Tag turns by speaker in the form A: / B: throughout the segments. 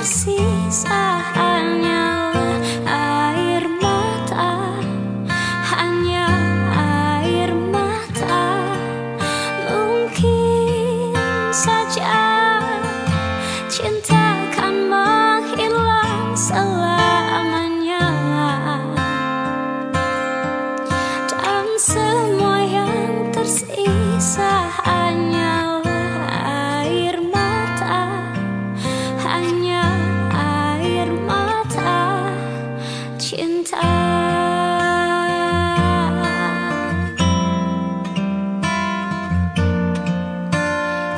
A: tersisa hanyalah air mata Hanya air mata. Mungkin saja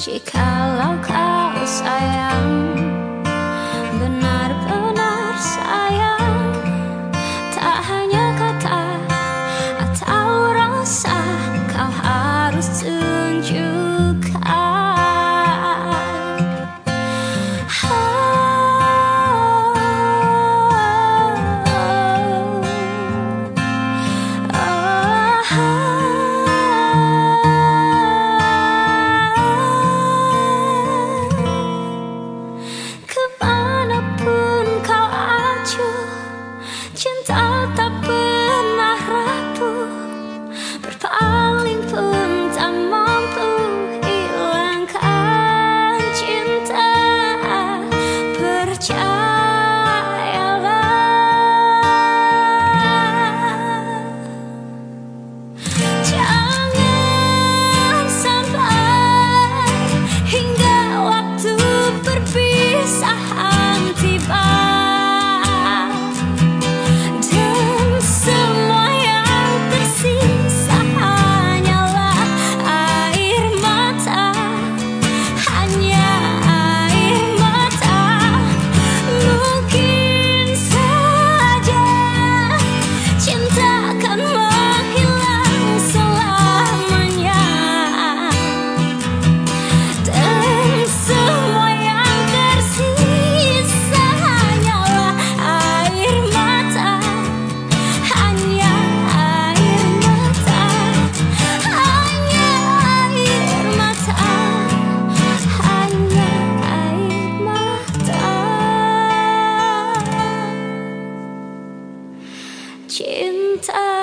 A: Jikalau kau sayang 芹菜